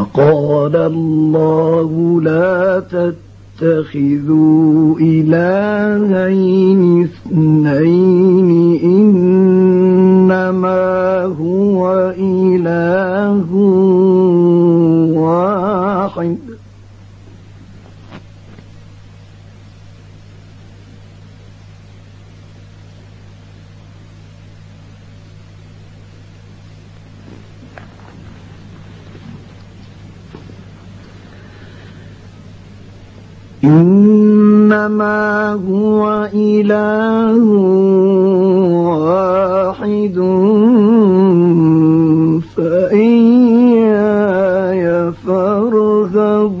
وقال الله لا تتخذوا إلهين اثنين إنما هو إله واحد إنما هو إله واحد فإياي فارغبون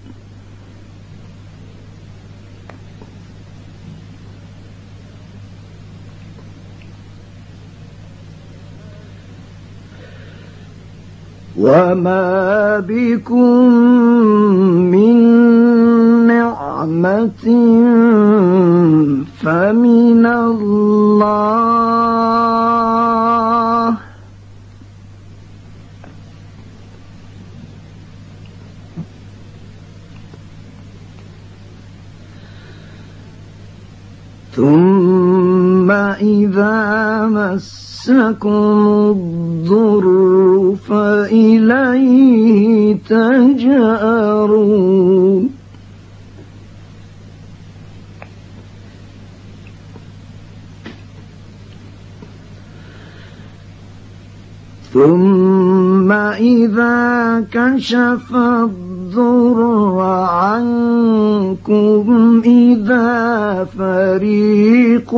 وما بكم من نعمة فمن الله ثم إذا مسكم الضر فإليه تجأرون. ثم إذا كشف الضر عنكم إذا فريق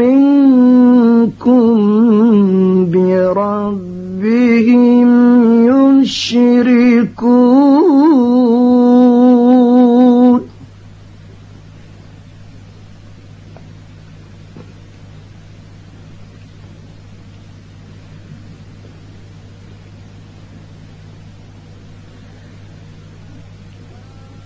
منكم بربهم يشركون.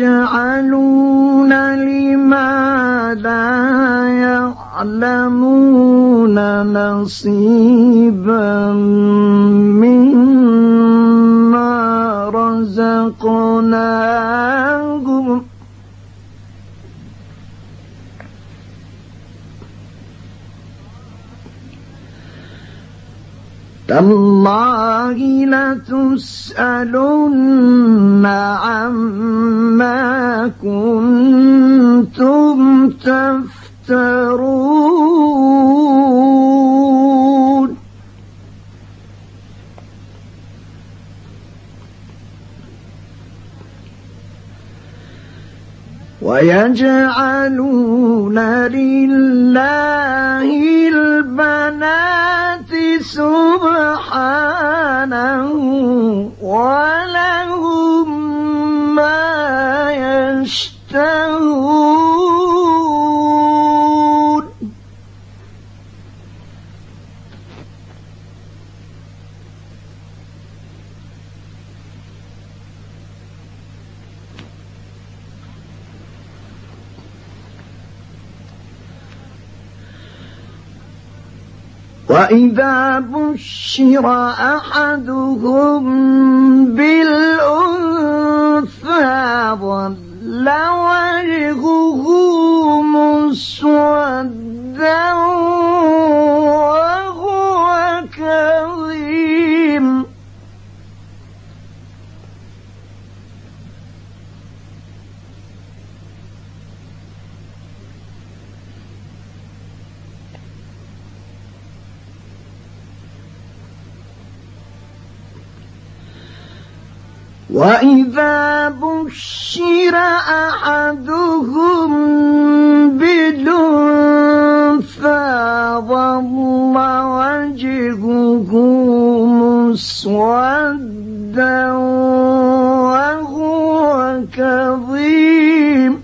ويجعلون لما لا يعلمون نصيبا مما رزقناهم؟ تالله لتسألن عما كنتم تفترون. ويجعلون لله البنات سبحانه ولهم ما يشتهي وإذا بشر أحدهم بالأنثى ظل وجهه مسودا وإذا بشر أحدهم بالأنثى ظل وجهه مسودا وهو كظيم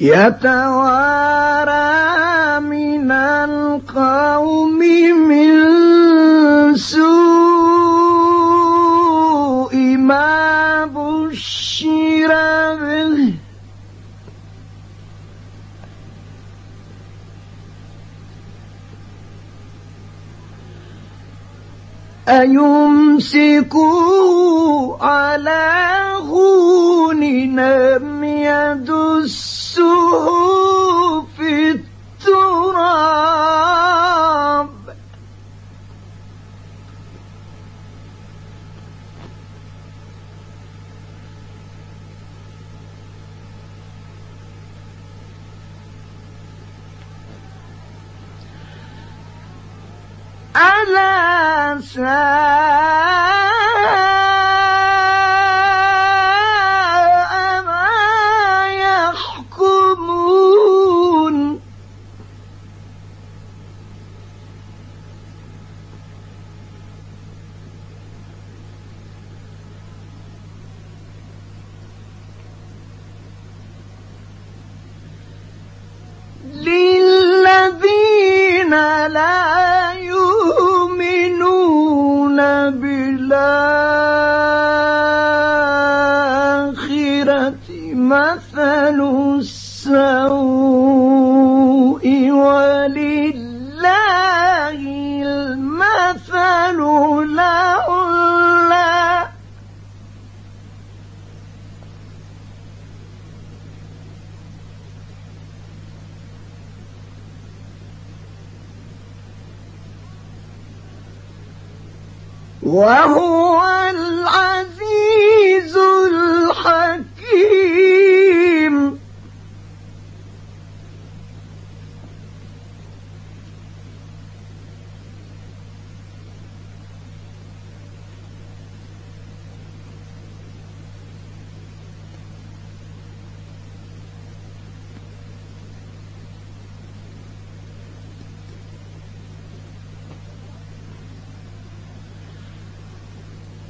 يتوارى القوم من سوء ما بشر به. أيمسكوا على هون لم يدسه في التراب؟ ألا وهو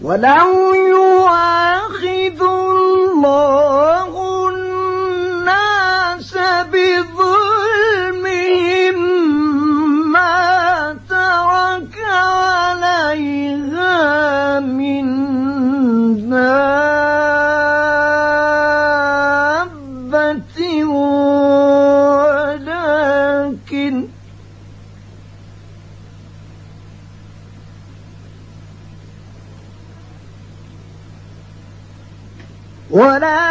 ولو يؤاخذ الله ولكن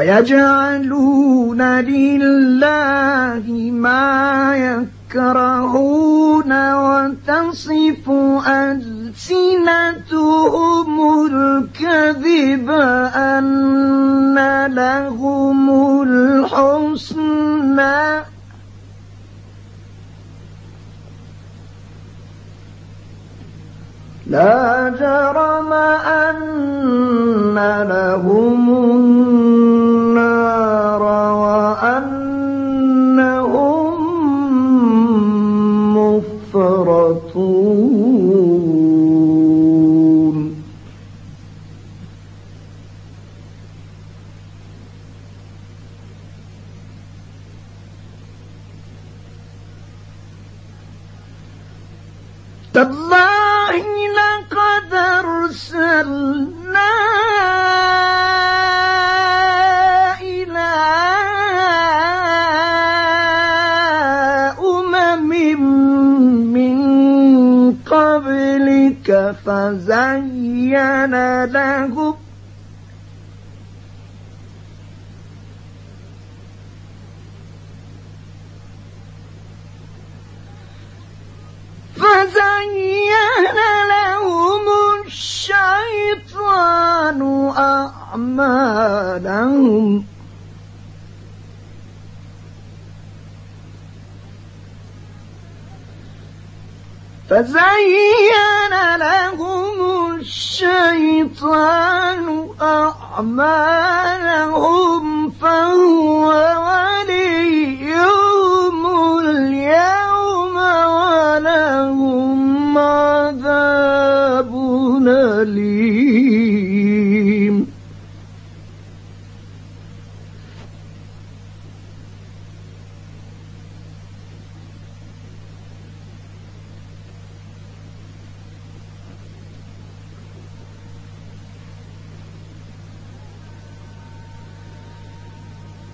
ويجعلون لله ما يكرهون وتصف ألسنتهم الكذب أن لهم الحسنى. لا جرم أن لهم تالله لقد أرسلنا إلى أمم من قبلك فزين لهم فزين لهم الشيطان أعمالهم. فزين لهم الشيطان أعمالهم فهو أليم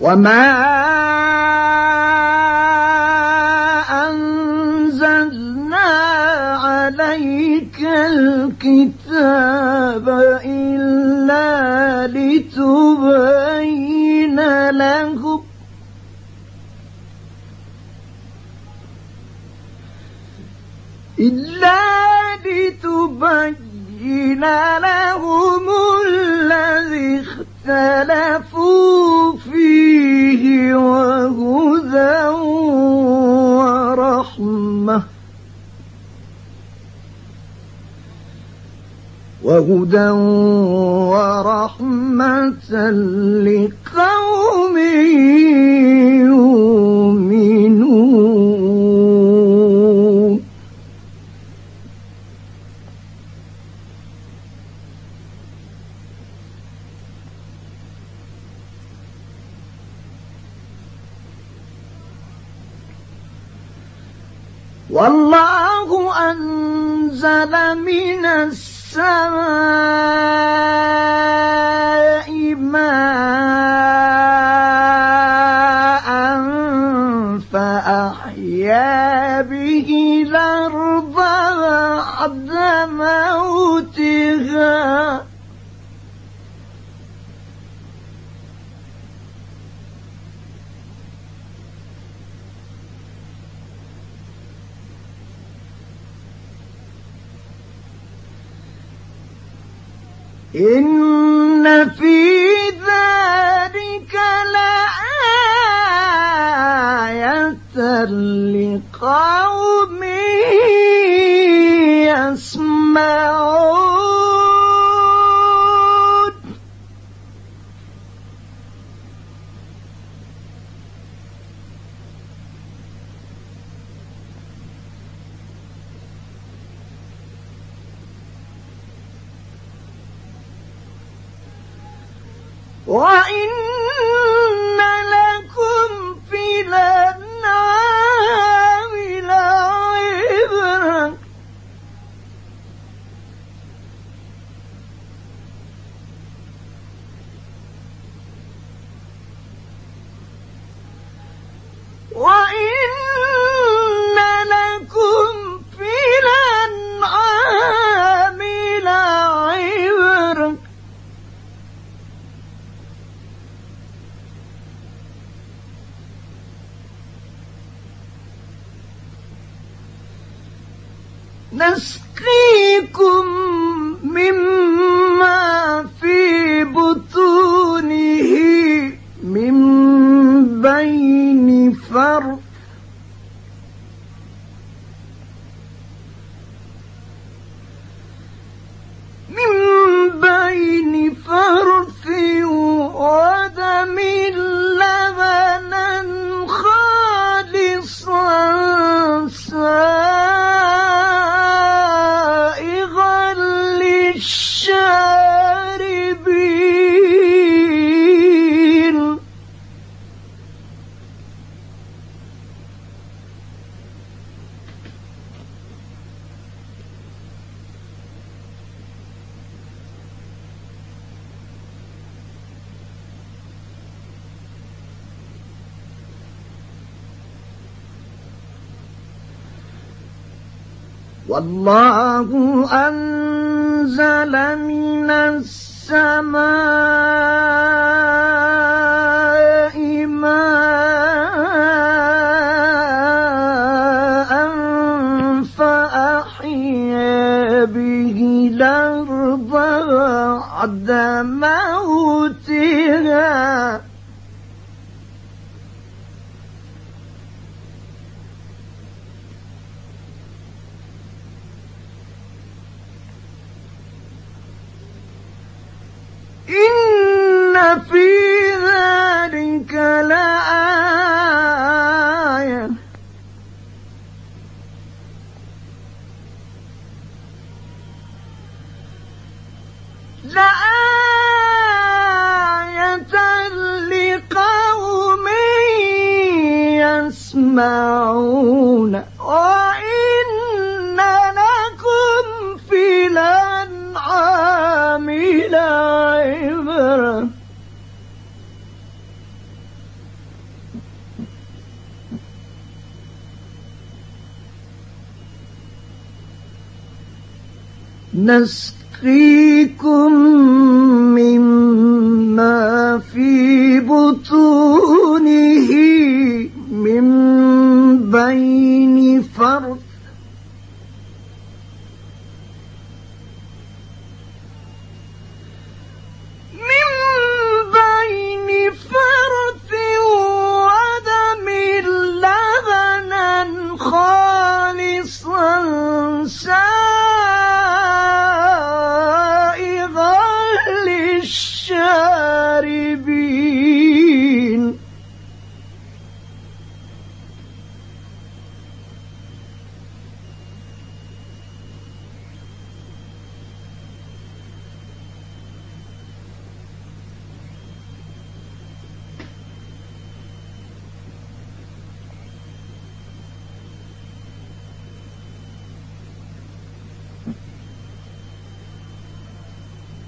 وما الكتاب إلا لتبين لهم إلا لتبين لهم الذي اختلفوا فيه وهدى ورحمة. وهدى ورحمة لقوم يؤمنون. والله أنزل من السماء ماء فأحيا به الأرض بعد موتها. إن في ذلك لآية لقوم يسمعون. وإن والله أنزل من السماء ماء فأحيا به الأرض بعد موتها. إن في ذلك لآية. لآية لقوم يسمعون. نسقيكم مما في بطونه من بين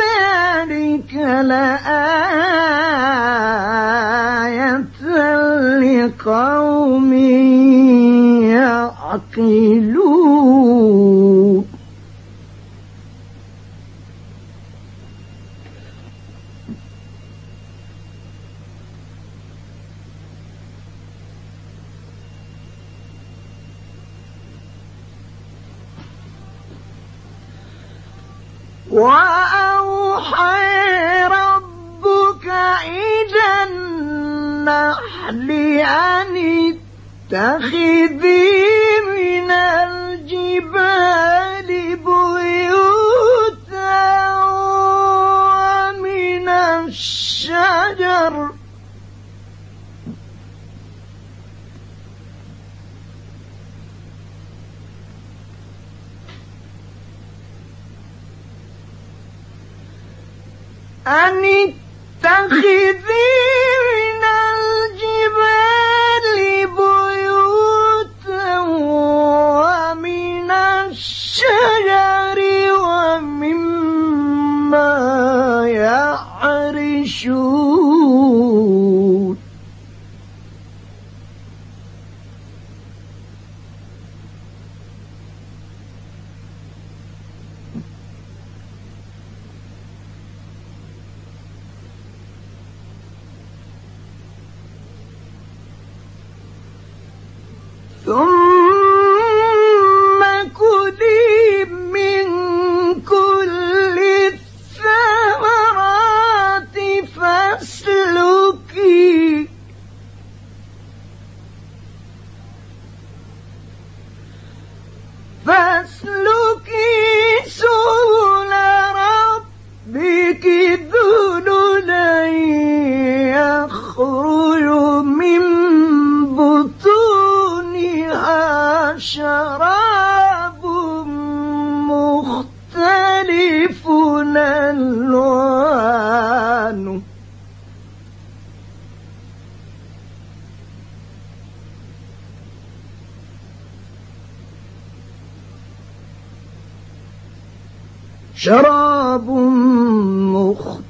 ذلك لآية لقوم يعقلون. وأوحى ربك إلى النحل أن اتخذي من الجبال أن اتخذي من الجبال بيوتا ومن الشجر ومما يعرشون. ثم كلي من كل الثمرات فاسلكي. شراب مختلف ألوانه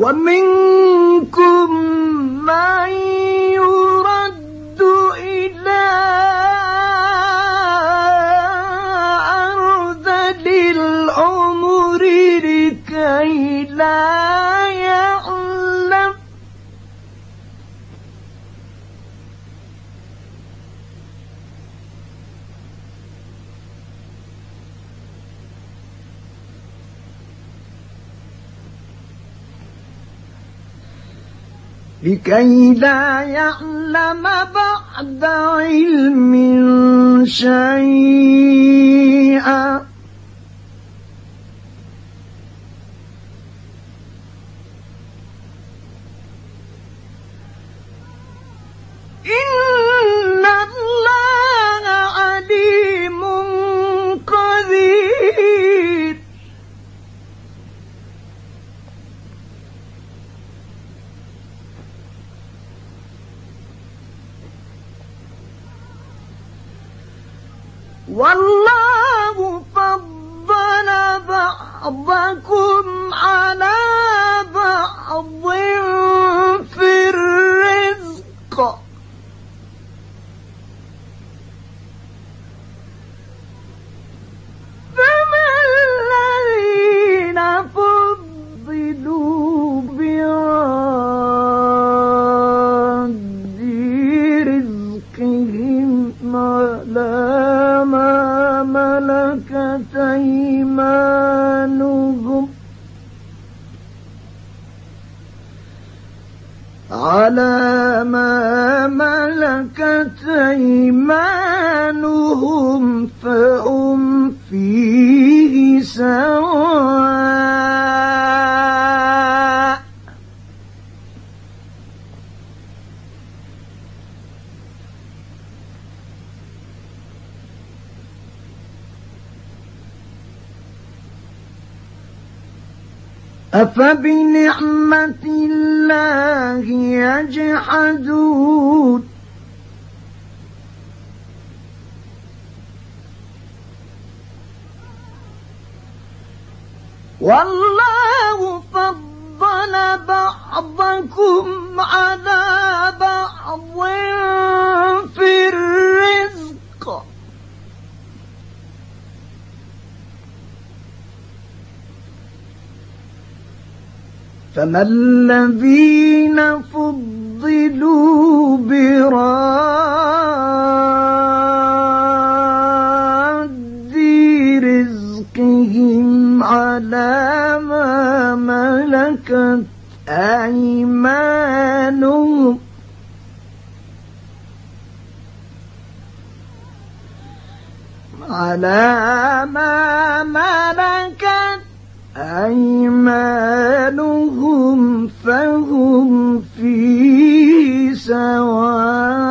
ومنكم لكي لا يعلم بعد علم شيئا إن الله عليم قدير والله فضل بعضكم على بعض في الرزق. على ما ملكت أيمانهم فهم فيه سواء. أفبنعمة الله يجحدون؟ والله فضل بعضكم على بعض في الرزق. فما الذين فضلوا براد رزقهم على ما ملكت أيمانهم. على ما ملكت أيمانهم فهم في سواء.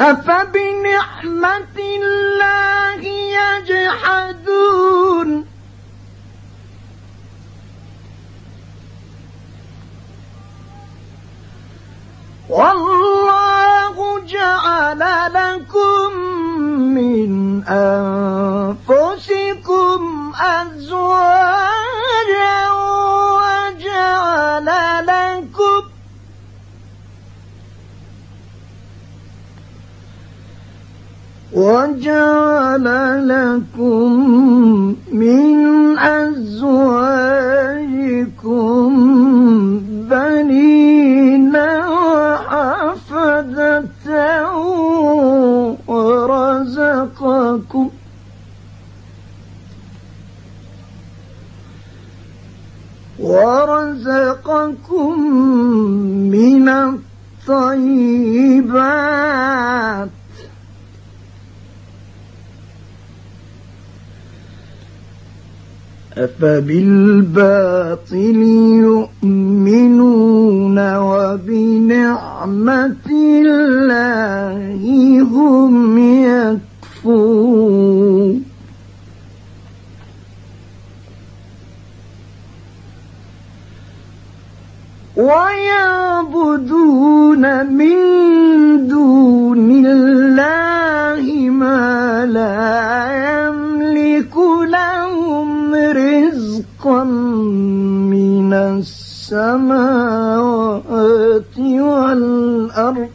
أفبنعمة أنفسكم أزواجا وجعل لكم وجعل لكم من أزواجكم ورزقكم ورزقكم من الطيبات. أفبالباطل يؤمنون وبنعمة الله هم يكفرون ويعبدون من دون الله ما لا يملك لهم رزقا من السماوات والأرض.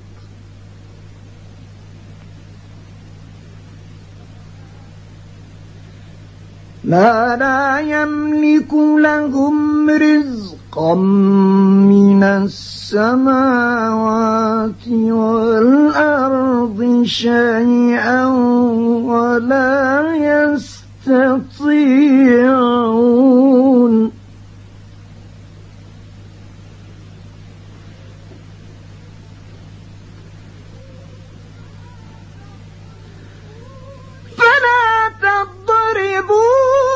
ما لا يملك لهم رزقا من السماوات والأرض شيئا ولا يستطيعون فلا تضربوا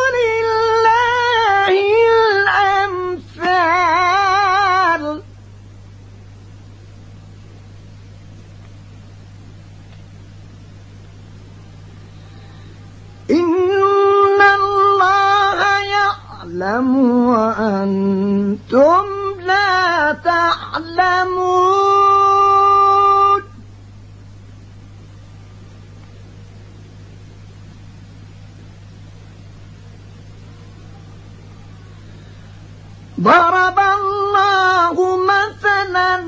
يعلم وأنتم لا تعلمون. ضرب الله مثلا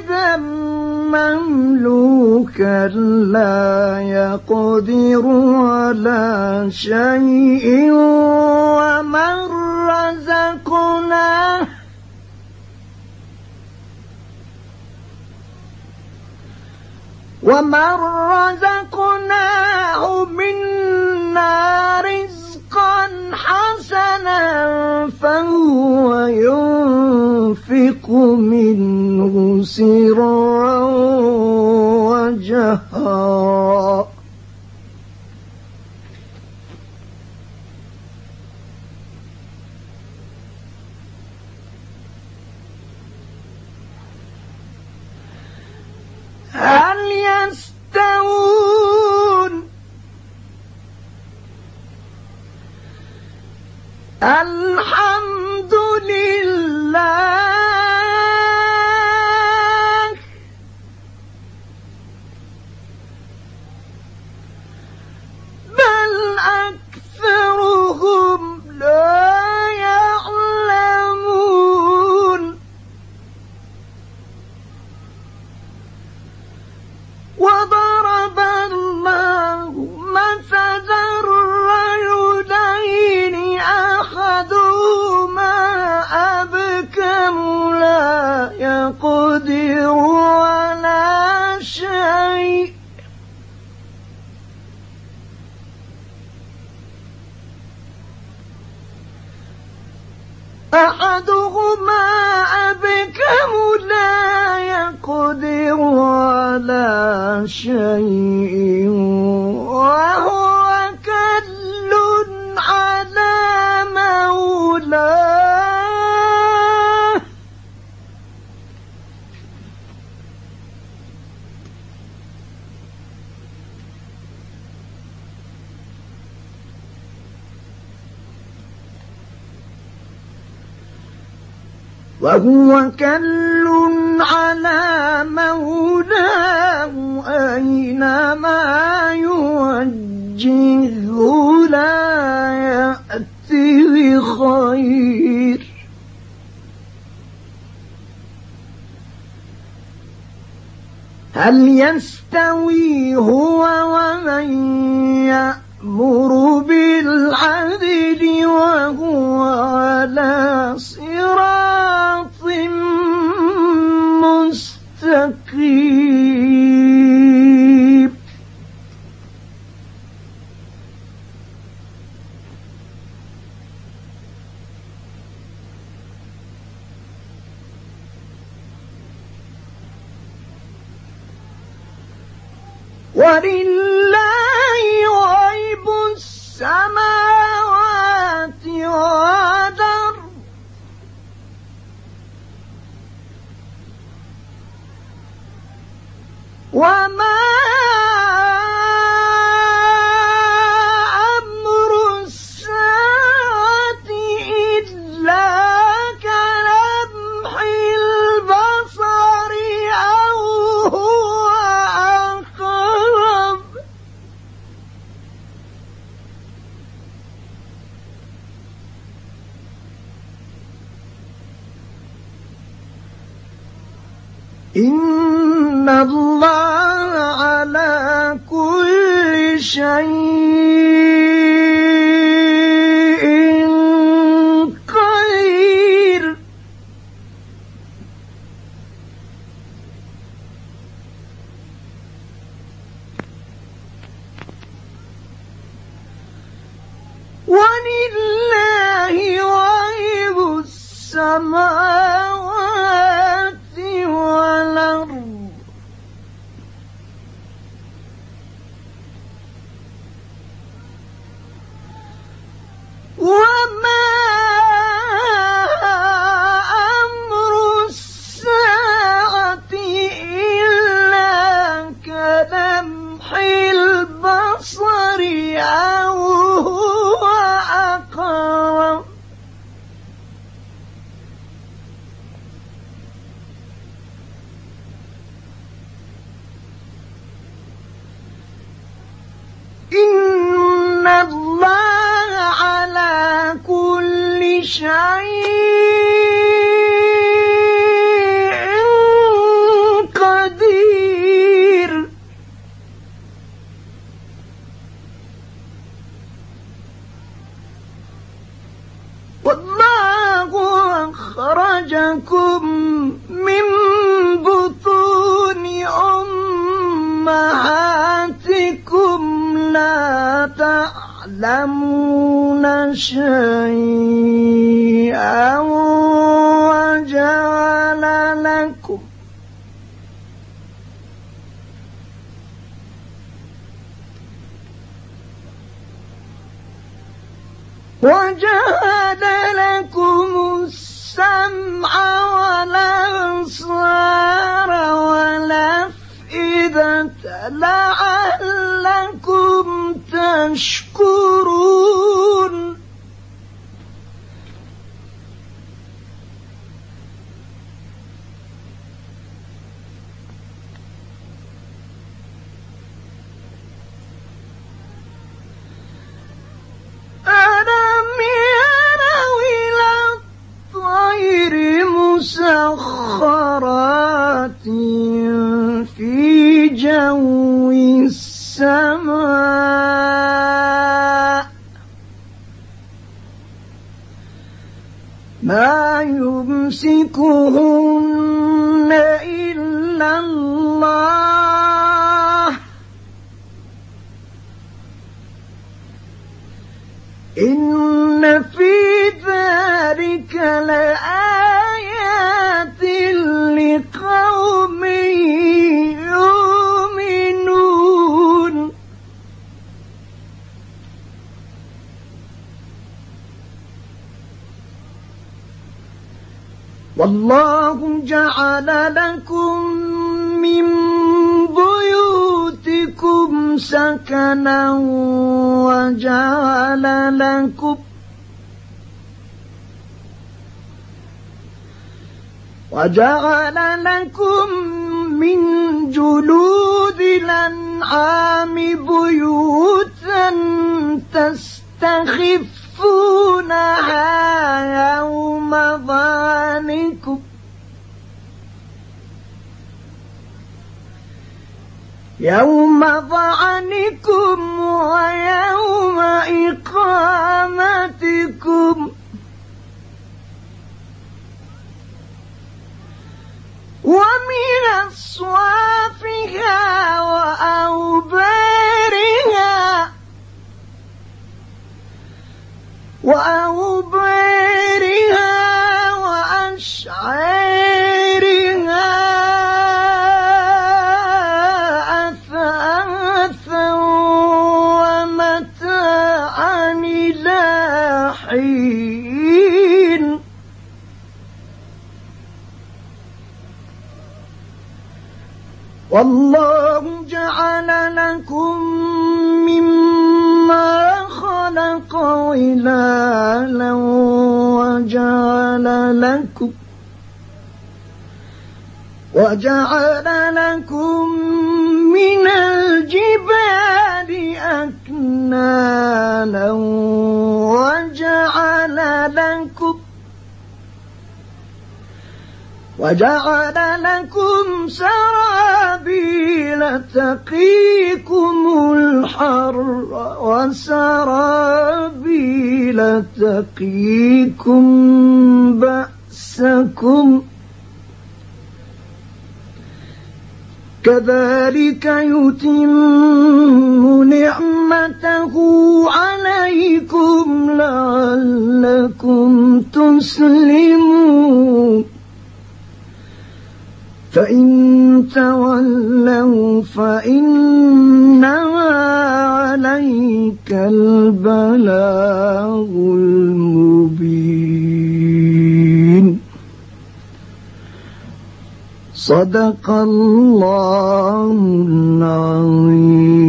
عبدا مملوكا لا يقدر على شيء ومن رزقناه ومن رزقناه منا رزقا حسنا فهو ينفق منه سرا وجهرا. هل يستوون وهو كل على مولاه أينما يوجهه لا يأتي بخير هل يستوي هو ومن يأمر بالعدل وهو على الرقيب ولله غيب السماوات وما shine. transcurso وجعل لكم وجعل لكم من جلود الأنعام بيوتا تستخفونها يوم ظانكم يوم ظعنكم ويوم إقامتكم. ومن أصوافها وأوبارها وأوبارها وأشعارها. والله جعل لكم مما خلق ظلالا وجعل لكم وجعل لكم من الجبال أكنانا وجعل لكم وجعل لكم سرابيل تقيكم الحر وسرابيل تقيكم بأسكم كذلك يتم نعمته عليكم لعلكم تسلمون فإن تولوا فإنما عليك البلاغ المبين. صدق الله العظيم.